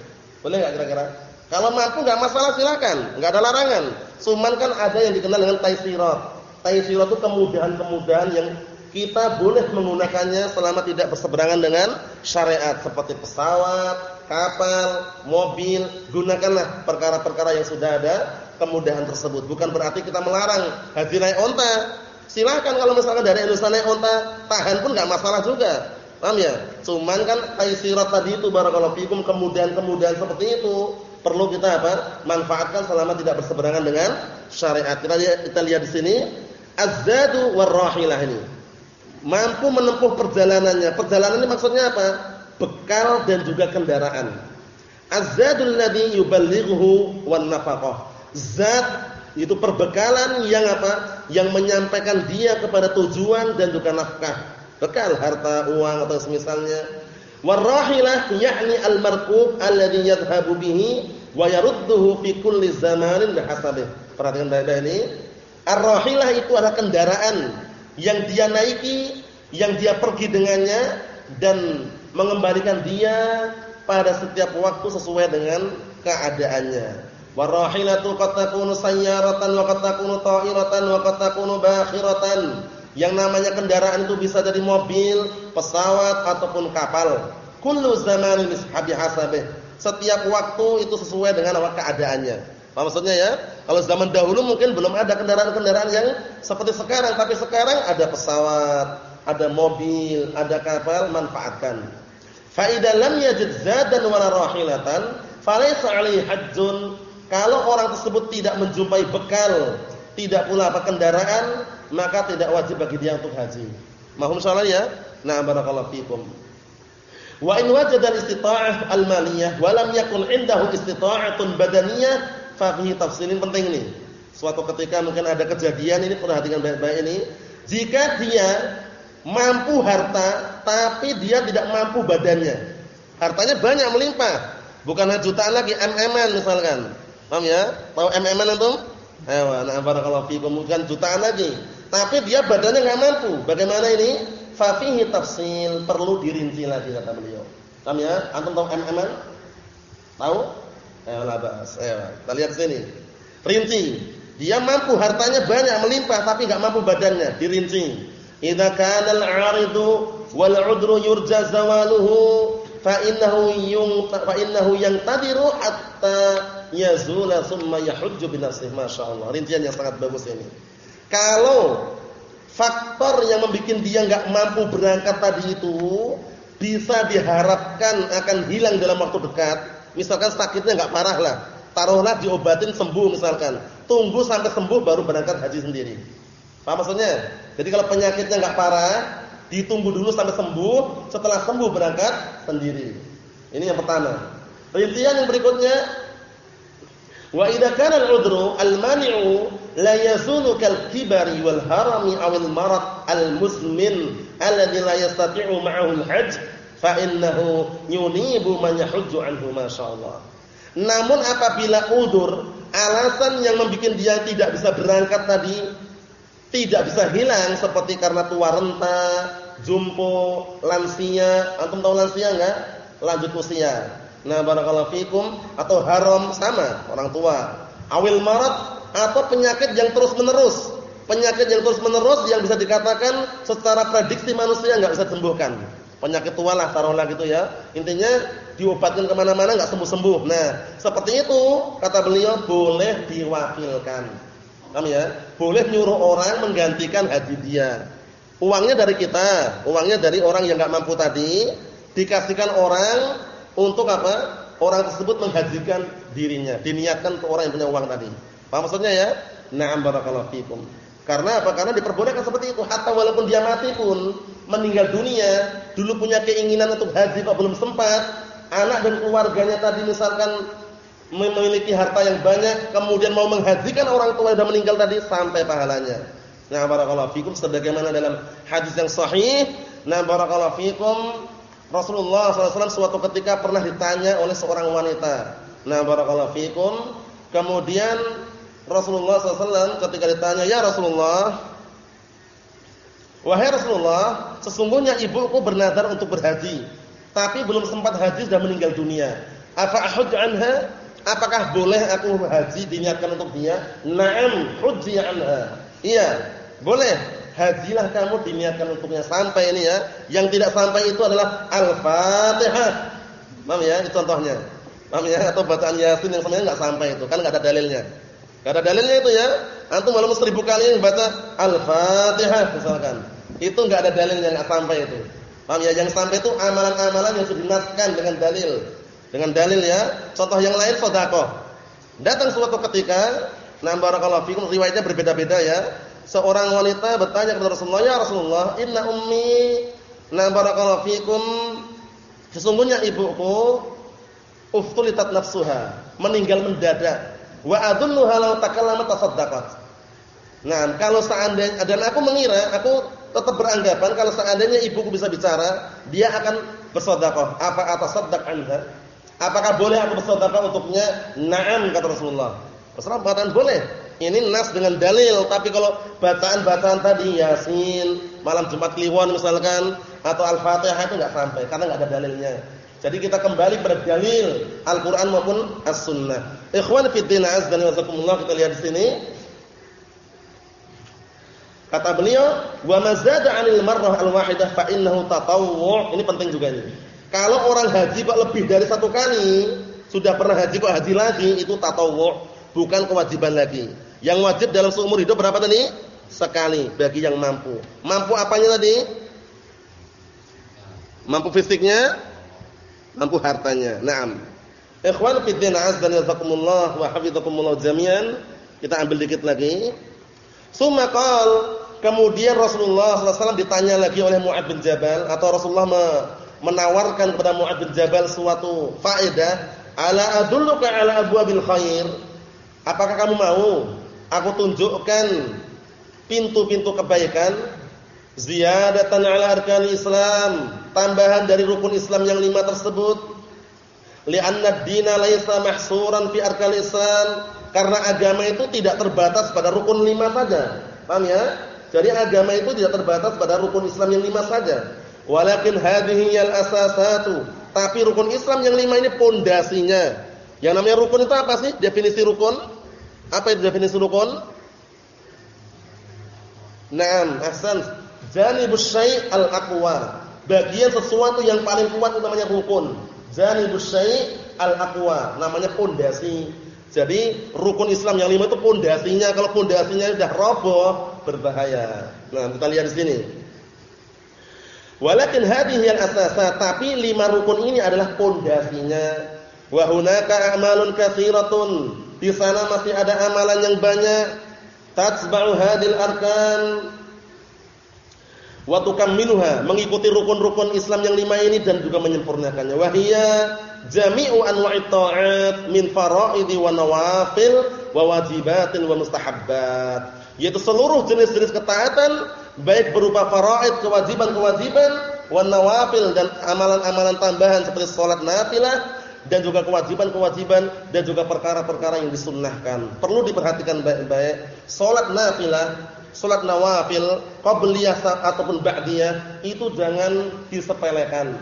Boleh enggak kira-kira? Kalau mampu enggak masalah silakan, enggak ada larangan. Cuman kan ada yang dikenal dengan taisirat. Taisirat itu kemudahan-kemudahan yang kita boleh menggunakannya selama tidak berseberangan dengan syariat seperti pesawat, kapal, mobil, gunakanlah perkara-perkara yang sudah ada kemudahan tersebut. Bukan berarti kita melarang haji naik onta. Silahkan kalau misalkan dari Indonesia naik onta, tahan pun nggak masalah juga. Paham ya? Cuman kan taisirat tadi itu barakallahu fikum kemudahan-kemudahan seperti itu perlu kita apa? manfaatkan selama tidak berseberangan dengan syariat. Kita lihat, kita lihat di sini az-zadu war-rahilah ini mampu menempuh perjalanannya. Perjalanan ini maksudnya apa? Bekal dan juga kendaraan. Az-zadul ladzi yuballighuhu wan nafaqah. Zat itu perbekalan yang apa? Yang menyampaikan dia kepada tujuan dan juga nafkah. Bekal harta, uang atau semisalnya. Warahilah yakni al-markub alladhi yadhhabu bihi wa yarudduhu fi kulli zamanin bihasabih. Perhatikan baik-baik ini. Ar-rahilah itu adalah kendaraan yang dia naiki, yang dia pergi dengannya dan mengembalikan dia pada setiap waktu sesuai dengan keadaannya. Warahilatu qad takunu sayyaratan wa qad ta'iratan wa qad bakhiratan. Yang namanya kendaraan itu bisa jadi mobil, pesawat ataupun kapal. Kullu zamanin hasabih. Setiap waktu itu sesuai dengan keadaannya. Apa maksudnya ya? Kalau zaman dahulu mungkin belum ada kendaraan-kendaraan yang seperti sekarang, tapi sekarang ada pesawat, ada mobil, ada kapal, manfaatkan. Fa idza lam yajid zadan wala rahilatan, falaysa 'alaihi hajjun. Kalau orang tersebut tidak menjumpai bekal, tidak pula apa kendaraan, maka tidak wajib bagi dia untuk haji. Mahum salah ya? Nah, barakallahu fikum. Wa in wajada al-istita'ah al-maliyah wa lam yakun indahu istita'atun badaniyah Fahihi tafsirin penting ini. Suatu ketika mungkin ada kejadian ini perhatikan baik-baik ini. Jika dia mampu harta tapi dia tidak mampu badannya. Hartanya banyak melimpah. Bukan jutaan lagi, mm-an misalkan. Paham ya? Tahu mm-an itu? Ayo, nah barakallahu fikum bukan jutaan lagi. Tapi dia badannya enggak mampu. Bagaimana ini? Fafihi tafsil, perlu dirinci lagi kata beliau. Paham ya? Antum tahu mm-an? Tahu? Eh, la ba'as. Eh, kita lihat sini. Rinci. Dia mampu hartanya banyak melimpah tapi enggak mampu badannya, dirinci. Idza kana al-'aridu wal 'udru yurja zawaluhu fa innahu yung fa innahu yantadiru hatta yazula thumma yahujju bi nafsihi masyaallah. Rincian yang sangat bagus ini. Kalau faktor yang membuat dia enggak mampu berangkat tadi itu bisa diharapkan akan hilang dalam waktu dekat, Misalkan sakitnya nggak parah lah, taruhlah diobatin sembuh misalkan. Tunggu sampai sembuh baru berangkat haji sendiri. Paham maksudnya? Jadi kalau penyakitnya nggak parah, ditunggu dulu sampai sembuh, setelah sembuh berangkat sendiri. Ini yang pertama. Rincian yang berikutnya Wa idza kana al-udru al-mani'u la yazulu kal kibari wal harami aw al-marad al-musmin alladhi la yastati'u ma'ahu al-hajj fa innahu yunibu man yahujju anhu masyaallah. Namun apabila udur, alasan yang membuat dia tidak bisa berangkat tadi tidak bisa hilang seperti karena tua renta, jumpo, lansia, antum tahu lansia enggak? Lanjut usia. Nah, barakallahu fikum atau haram sama orang tua. Awil marat atau penyakit yang terus-menerus. Penyakit yang terus-menerus yang bisa dikatakan secara prediksi manusia enggak bisa sembuhkan penyakit tua lah taruhlah gitu ya. Intinya diobatkan ke mana-mana nggak sembuh-sembuh. Nah, seperti itu kata beliau boleh diwakilkan. Paham ya? Boleh nyuruh orang menggantikan haji dia. Uangnya dari kita, uangnya dari orang yang nggak mampu tadi, dikasihkan orang untuk apa? orang tersebut menghajikan dirinya, diniatkan untuk orang yang punya uang tadi. Paham maksudnya ya? Na'am barakallahu fikum. Karena apa? Karena diperbolehkan seperti itu. Hatta walaupun dia mati pun, meninggal dunia, dulu punya keinginan untuk haji kok belum sempat, anak dan keluarganya tadi misalkan memiliki harta yang banyak, kemudian mau menghajikan orang tua yang sudah meninggal tadi sampai pahalanya. Nah, barakallahu fikum sebagaimana dalam hadis yang sahih, nah barakallahu fikum Rasulullah SAW suatu ketika pernah ditanya oleh seorang wanita. Nah, barakallahu fikum, kemudian Rasulullah SAW ketika ditanya, "Ya Rasulullah, wahai Rasulullah, sesungguhnya ibuku bernadar untuk berhaji, tapi belum sempat haji sudah meninggal dunia. Apa ahujj anha? Apakah boleh aku haji diniatkan untuk dia?" "Na'am, hujji anha." Iya, boleh. Hajilah kamu diniatkan untuknya sampai ini ya. Yang tidak sampai itu adalah Al-Fatihah. Paham ya? Itu contohnya. Paham ya? Atau bacaan Yasin yang sebenarnya enggak sampai itu, kan enggak ada dalilnya. Gak ada dalilnya itu ya. Antum malam seribu kali baca Al-Fatihah misalkan. Itu enggak ada dalilnya enggak sampai itu. Paham ya? Yang sampai itu amalan-amalan yang sudah dinaskan dengan dalil. Dengan dalil ya. Contoh yang lain sedekah. Datang suatu ketika, nah barakallahu fikum riwayatnya berbeda-beda ya. Seorang wanita bertanya kepada Rasulullah, "Ya Rasulullah, inna ummi nah barakallahu fikum sesungguhnya ibuku uftulitat nafsuha, meninggal mendadak." Wa adulluha law takallama tasaddaqat. Nah, kalau seandainya dan aku mengira, aku tetap beranggapan kalau seandainya ibuku bisa bicara, dia akan bersedekah. Apa atasaddaq anha? Apakah boleh aku bersedekah untuknya? Naam kata Rasulullah. Rasulullah mengatakan boleh. Ini nas dengan dalil, tapi kalau bacaan-bacaan tadi Yasin, malam Jumat Kliwon misalkan atau Al-Fatihah itu enggak sampai karena enggak ada dalilnya. Jadi kita kembali pada dalil Al-Qur'an maupun As-Sunnah. Ikhwan fi din azza wa jazakumullah kita lihat di sini. Kata beliau, "Wa mazada 'anil marrah al-wahidah fa innahu tatawwu'." Ini penting juga ini. Kalau orang haji kok lebih dari satu kali, sudah pernah haji kok haji lagi, itu tatawwu', bukan kewajiban lagi. Yang wajib dalam seumur hidup berapa tadi? Sekali bagi yang mampu. Mampu apanya tadi? Mampu fisiknya, mampu hartanya. Naam. Ikhwan fi din azza wa hafizakumullah jami'an. Kita ambil dikit lagi. Summa qal, kemudian Rasulullah SAW ditanya lagi oleh Mu'ad bin Jabal atau Rasulullah menawarkan kepada Mu'ad bin Jabal suatu faedah, ala adulluka ala abwabil khair? Apakah kamu mau aku tunjukkan pintu-pintu kebaikan? Ziyadatan ala arkan Islam, tambahan dari rukun Islam yang lima tersebut li'anna ad-dina laisa mahsuran fi arkan Islam karena agama itu tidak terbatas pada rukun lima saja. Paham ya? Jadi agama itu tidak terbatas pada rukun Islam yang lima saja. Walakin hadhihi al asasatu. Tapi rukun Islam yang lima ini pondasinya. Yang namanya rukun itu apa sih? Definisi rukun? Apa itu definisi rukun? Naam, ahsan. Janibus syai' al-aqwa. Bagian sesuatu yang paling kuat itu namanya rukun. Janibus syai' al-aqwa, namanya pondasi. Jadi rukun Islam yang lima itu pondasinya. Kalau pondasinya sudah roboh, berbahaya. Nah, kita lihat di sini. Walakin hadhihi al-asasa, tapi lima rukun ini adalah pondasinya. Wa hunaka a'malun katsiratun. Di sana masih ada amalan yang banyak. Tatsba'u hadil arkan wa tukammiluha, mengikuti rukun-rukun Islam yang lima ini dan juga menyempurnakannya. Wahia jami'u anwa'it ta'at min fara'idi wa nawafil wa wajibatin wa mustahabbat. Yaitu seluruh jenis-jenis ketaatan baik berupa faraid, kewajiban-kewajiban, wa nawafil dan amalan-amalan tambahan seperti salat nafilah dan juga kewajiban-kewajiban dan juga perkara-perkara yang disunnahkan. Perlu diperhatikan baik-baik. Salat nafilah salat nawafil qabliyah ataupun ba'diyah itu jangan disepelekan.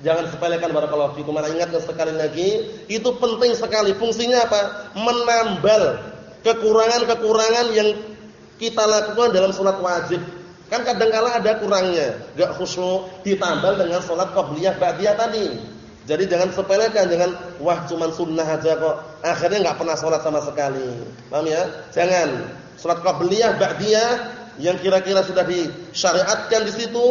Jangan sepelekan barakallahu fikum. Mari ingat sekali lagi, itu penting sekali. Fungsinya apa? Menambal kekurangan-kekurangan yang kita lakukan dalam salat wajib. Kan kadang kala ada kurangnya, enggak khusyuk ditambal dengan salat qabliyah ba'diyah tadi. Jadi jangan sepelekan, jangan wah cuman sunnah aja kok. Akhirnya enggak pernah salat sama sekali. Paham ya? Jangan. Salat qabliyah, ba'diyah yang kira-kira sudah disyariatkan di situ,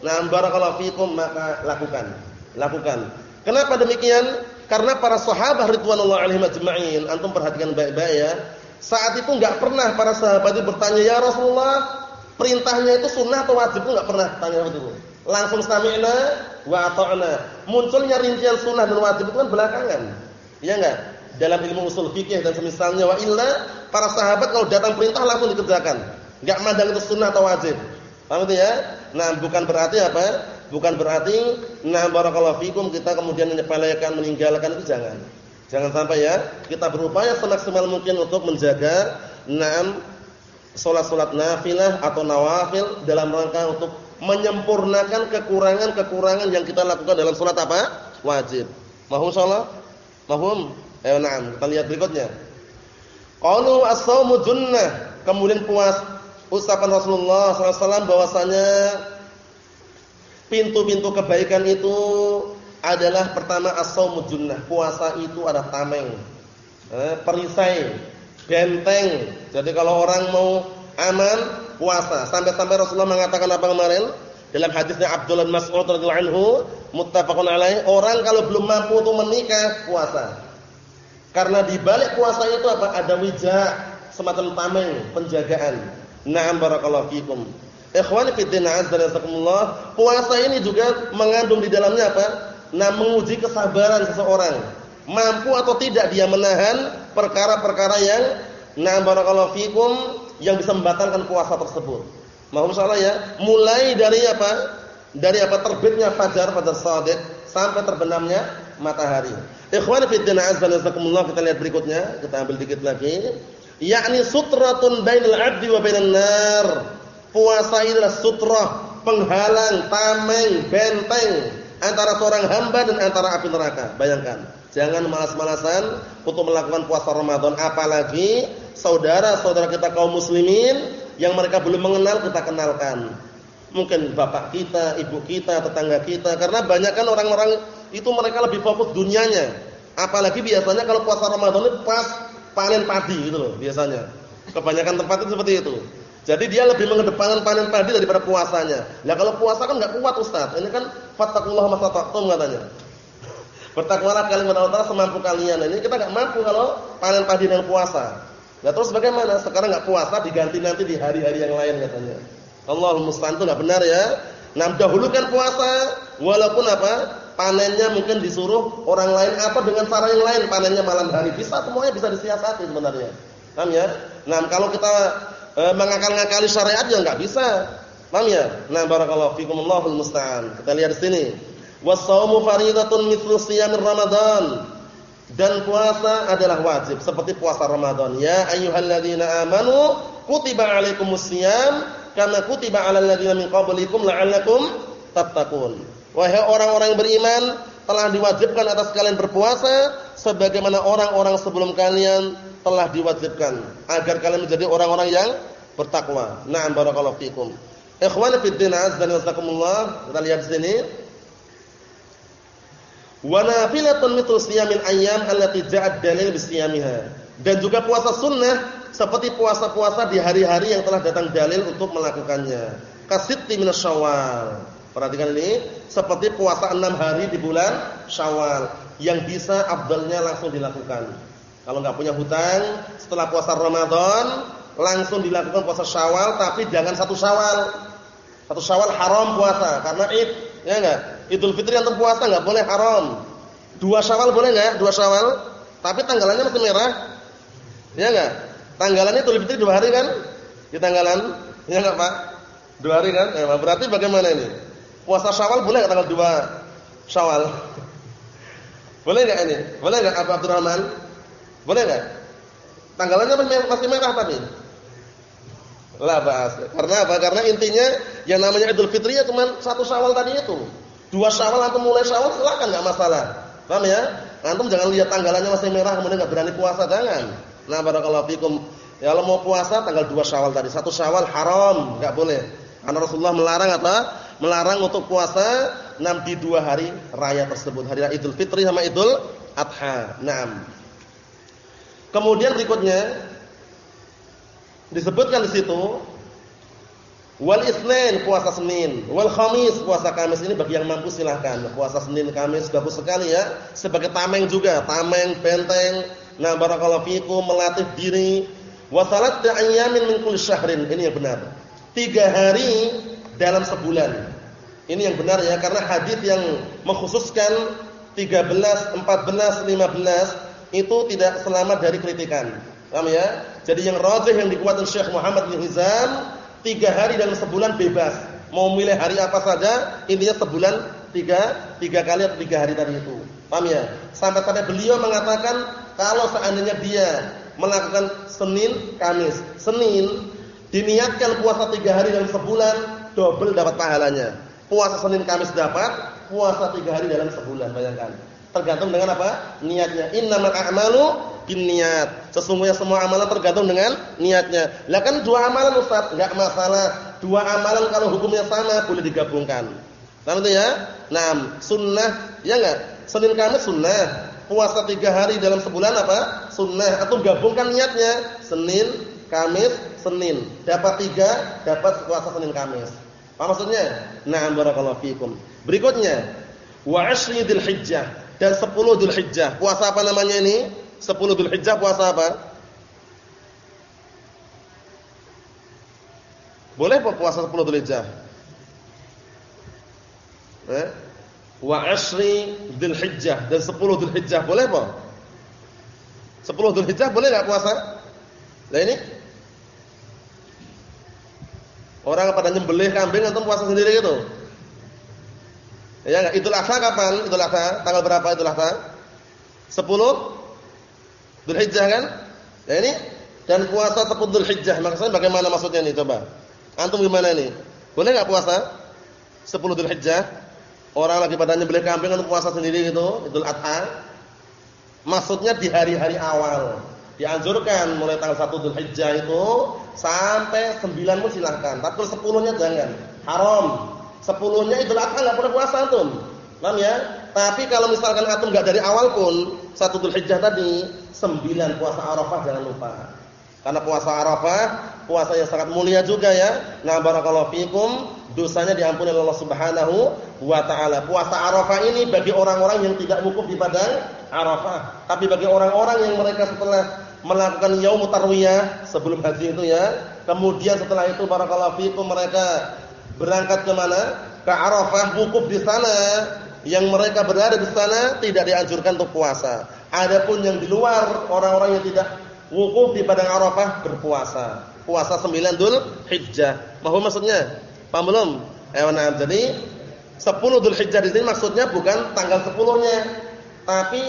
nah barakallahu fikum maka lakukan. Lakukan. Kenapa demikian? Karena para sahabat ridwanullah alaihim ajma'in, antum perhatikan baik-baik ya. Saat itu enggak pernah para sahabat itu bertanya, "Ya Rasulullah, perintahnya itu sunnah atau wajib?" Enggak pernah tanya begitu. Langsung sami'na wa ata'na. Munculnya rincian sunnah dan wajib itu kan belakangan. Iya enggak? Dalam ilmu usul fikih dan semisalnya wa illa, para sahabat kalau datang perintah langsung dikerjakan. Enggak mandang itu sunnah atau wajib. Paham itu ya? Nah, bukan berarti apa? Bukan berarti nah barakallahu fikum kita kemudian menyepelekan, meninggalkan itu jangan. Jangan sampai ya, kita berupaya semaksimal mungkin untuk menjaga enam salat-salat nafilah atau nawafil dalam rangka untuk menyempurnakan kekurangan-kekurangan yang kita lakukan dalam salat apa? Wajib. Mahum salat? Mahum? Eh, na'am. Kita lihat berikutnya. Qalu junnah. Kemudian puas ucapan Rasulullah SAW bahwasanya pintu-pintu kebaikan itu adalah pertama junnah. Puasa itu adalah tameng. Eh, perisai, benteng. Jadi kalau orang mau aman, puasa. Sampai-sampai Rasulullah mengatakan apa kemarin? Dalam hadisnya Abdullah bin Mas'ud radhiyallahu anhu, muttafaqun alaih, orang kalau belum mampu untuk menikah, puasa. Karena di balik puasa itu apa? Ada wijak, semacam tameng, penjagaan. Na'am barakallahu fikum. Ikhwani fi din azza puasa ini juga mengandung di dalamnya apa? Nah, menguji kesabaran seseorang. Mampu atau tidak dia menahan perkara-perkara yang na'am barakallahu fikum yang bisa membatalkan puasa tersebut. Mohon salah ya, mulai dari apa? Dari apa terbitnya fajar fajar shadiq sampai terbenamnya matahari. Ikhwani fi din azza kita lihat berikutnya, kita ambil dikit lagi. Yakni sutratun bainal 'abdi wa bainan nar Puasa adalah sutrah, penghalang, tameng, benteng antara seorang hamba dan antara api neraka. Bayangkan, jangan malas-malasan untuk melakukan puasa Ramadan apalagi saudara-saudara kita kaum muslimin yang mereka belum mengenal kita kenalkan. Mungkin bapak kita, ibu kita, tetangga kita karena banyak kan orang-orang itu mereka lebih fokus dunianya. Apalagi biasanya kalau puasa Ramadan itu pas panen padi gitu loh biasanya. Kebanyakan tempat itu seperti itu. Jadi dia lebih mengedepankan panen padi daripada puasanya. Nah kalau puasa kan nggak kuat Ustaz. Ini kan fattakullah mastata'tum katanya. Bertakwalah kalian kepada Allah semampu kalian. Ini kita nggak mampu kalau panen padi dan puasa. Nah terus bagaimana? Sekarang nggak puasa diganti nanti di hari-hari yang lain katanya. Allah musta'an itu nggak benar ya. Nah dahulukan puasa walaupun apa? Panennya mungkin disuruh orang lain apa dengan cara yang lain panennya malam hari bisa semuanya bisa disiasati sebenarnya. Paham ya? Nah kalau kita e, mengakal-ngakali syariat ya enggak bisa. Paham ya? Nah, barakallahu fikum Allahul musta'an. Kita lihat di sini. Was-shaumu fariidatun mithlu shiyamir Ramadan. Dan puasa adalah wajib seperti puasa Ramadan. Ya ayyuhalladzina amanu kutiba alaikumus shiyam kama kutiba alal ladzina min qablikum la'allakum tattaqun. Wahai orang-orang yang beriman, telah diwajibkan atas kalian berpuasa sebagaimana orang-orang sebelum kalian telah diwajibkan agar kalian menjadi orang-orang yang bertakwa. Na'am barakallahu fikum. Ikhwani fid din azza wa jazakumullah. Kita lihat di sini. Wa nafilatun mithlu siyamil ayyam allati ja'at dalil. Dan juga puasa sunnah seperti puasa-puasa di hari-hari yang telah datang dalil untuk melakukannya. Kasitti minasyawal. Perhatikan ini, seperti puasa enam hari di bulan Syawal yang bisa abdalnya langsung dilakukan. Kalau nggak punya hutang, setelah puasa Ramadan langsung dilakukan puasa Syawal, tapi jangan satu Syawal. Satu Syawal haram puasa karena Id, ya enggak? Idul Fitri yang puasa enggak boleh haram. Dua Syawal boleh enggak? Dua Syawal, tapi tanggalannya masih merah. Ya enggak? Tanggalannya Idul Fitri dua hari kan? Di tanggalan, ya enggak Pak? Dua hari kan? Ya, berarti bagaimana ini? Puasa Syawal boleh enggak tanggal dua Syawal? Boleh enggak ini? Boleh enggak Abu Abdurrahman? Boleh enggak? Tanggalannya masih merah tapi. Lah bahas. Karena apa? Karena intinya yang namanya Idul Fitri ya cuma satu Syawal tadi itu. Dua Syawal atau mulai Syawal silakan enggak masalah. Paham ya? Antum jangan lihat tanggalannya masih merah kemudian enggak berani puasa jangan. Nah, barakallahu fikum. Ya kalau mau puasa tanggal 2 Syawal tadi. Satu Syawal haram, enggak boleh. Karena Rasulullah melarang apa? Melarang untuk puasa nanti dua hari raya tersebut. Hari Idul Fitri sama Idul Adha. Naam. Kemudian berikutnya disebutkan di situ Wal Isnin puasa Senin, wal Khamis puasa Kamis ini bagi yang mampu silahkan. Puasa Senin, Kamis bagus sekali ya. Sebagai tameng juga, tameng, benteng. Nah, barakallahu fikum melatih diri. Wa salat ayyamin min kulli syahrin. Ini yang benar. Tiga hari dalam sebulan. Ini yang benar ya karena hadis yang mengkhususkan 13, 14, 15 itu tidak selamat dari kritikan. Paham ya? Jadi yang rajih yang dikuatkan Syekh Muhammad bin Hizam tiga hari dalam sebulan bebas. Mau milih hari apa saja, intinya sebulan tiga, tiga kali atau tiga hari tadi itu. Paham ya? Sampai-sampai beliau mengatakan kalau seandainya dia melakukan Senin, Kamis, Senin diniatkan puasa tiga hari dalam sebulan, double dapat pahalanya. Puasa Senin, Kamis dapat, puasa tiga hari dalam sebulan. Bayangkan. Tergantung dengan apa? Niatnya. Innamal a'malu niat. Sesungguhnya semua amalan tergantung dengan niatnya. Lah kan dua amalan Ustaz, enggak masalah. Dua amalan kalau hukumnya sama boleh digabungkan. Paham itu ya? Nah, sunnah ya enggak? Senin Kamis sunnah. Puasa tiga hari dalam sebulan apa? Sunnah. Atau gabungkan niatnya. Senin, Kamis, Senin. Dapat tiga, dapat puasa Senin Kamis. Apa maksudnya? Nah, barakallahu fikum. Berikutnya, wa ashri dzulhijjah dan 10 Dzulhijjah. Puasa apa namanya ini? 10 Dzulhijjah puasa apa? Boleh puasa 10 Dzulhijjah? Eh? Wa ashri Dzulhijjah dan 10 Dzulhijjah boleh apa? 10 Dzulhijjah boleh enggak puasa? Nah ini Orang pada nyembelih kambing atau puasa sendiri gitu? Ya enggak? Idul Adha kapan? Idul Adha tanggal berapa Idul Adha? 10 Dzulhijjah kan? Ya ini dan puasa 10 Dzulhijjah. Maksudnya bagaimana maksudnya nih coba? Antum gimana ini? Boleh enggak puasa 10 Dzulhijjah? Orang lagi pada nyembelih kambing untuk puasa sendiri gitu, Idul Adha. Maksudnya di hari-hari awal. Dianjurkan mulai tanggal 1 Dzulhijjah itu sampai 9 pun silahkan. Tapi 10-nya jangan. Haram. Sepuluhnya Idul Adha enggak pernah puasa antum. Paham ya? Tapi kalau misalkan antum enggak dari awal pun satu Dzulhijjah tadi, sembilan puasa Arafah jangan lupa. Karena puasa Arafah, puasa yang sangat mulia juga ya. Nah, barakallahu fikum, dosanya diampuni oleh Allah Subhanahu wa taala. Puasa Arafah ini bagi orang-orang yang tidak wukuf di padang Arafah. Tapi bagi orang-orang yang mereka setelah melakukan yaumut tarwiyah sebelum haji itu ya, kemudian setelah itu barakallahu fikum mereka berangkat ke mana? Ke Arafah, wukuf di sana. Yang mereka berada di sana tidak dianjurkan untuk puasa. Adapun yang di luar orang-orang yang tidak wukuf di padang Arafah berpuasa. Puasa 9 Dzul Hijjah. Paham maksudnya? Paham belum? Eh, nah, jadi 10 Dzul Hijjah di sini maksudnya bukan tanggal 10-nya. Tapi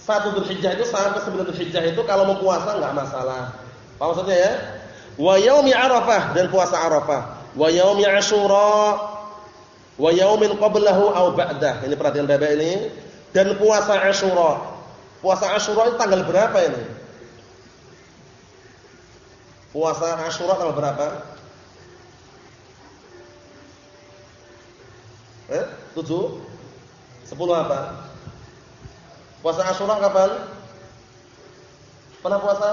1 Dzul Hijjah itu sampai 9 Dzul Hijjah itu kalau mau puasa enggak masalah. Paham maksudnya ya? Wa yaumi Arafah dan puasa Arafah wa yaumi Asyura wa yaumin qablahu aw ba'dah. Ini perhatian Bapak ini. Dan puasa Asyura. Puasa Asyura itu tanggal berapa ini? Puasa Asyura tanggal berapa? Eh? 7? 10 apa? Puasa Asyura kapan? Pernah puasa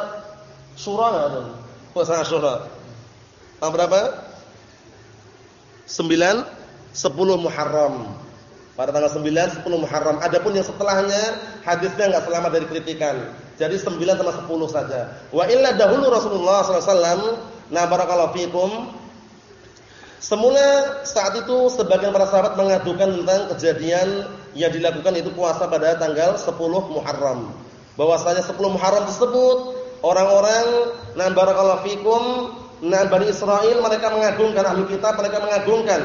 Syura enggak tuh? Puasa Asyura. Tanggal berapa? 9 10 Muharram. Pada tanggal 9 10 Muharram. Adapun yang setelahnya hadisnya enggak selamat dari kritikan. Jadi 9 sama 10 saja. Wa illa dahulu Rasulullah SAW nah barakallahu fikum Semula saat itu sebagian para sahabat mengadukan tentang kejadian yang dilakukan itu puasa pada tanggal 10 Muharram. Bahwasanya 10 Muharram tersebut orang-orang na barakallahu fikum Nah, Bani Israel mereka mengagungkan ahli kitab, mereka mengagungkan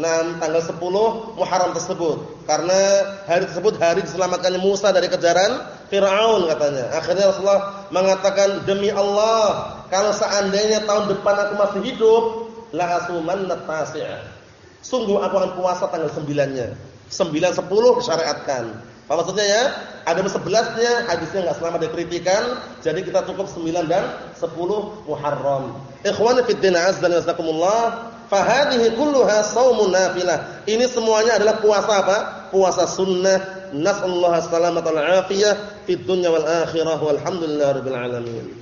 nah tanggal 10 Muharram tersebut karena hari tersebut hari diselamatkannya Musa dari kejaran Firaun katanya. Akhirnya Rasulullah mengatakan demi Allah, kalau seandainya tahun depan aku masih hidup, la asuman natasi'. Sungguh aku akan puasa tanggal 9-nya. 9 10 disyariatkan. Apa maksudnya ya? Ada 11-nya hadisnya enggak selamat dikritikan, jadi kita cukup 9 dan 10 Muharram. Ikhwani fid din azza wa jazakumullah, fa hadhihi kulluha shaumun nafilah. Ini semuanya adalah puasa apa? Puasa sunnah. Nasallahu salamata wal afiyah fid dunya wal akhirah walhamdulillahirabbil alamin.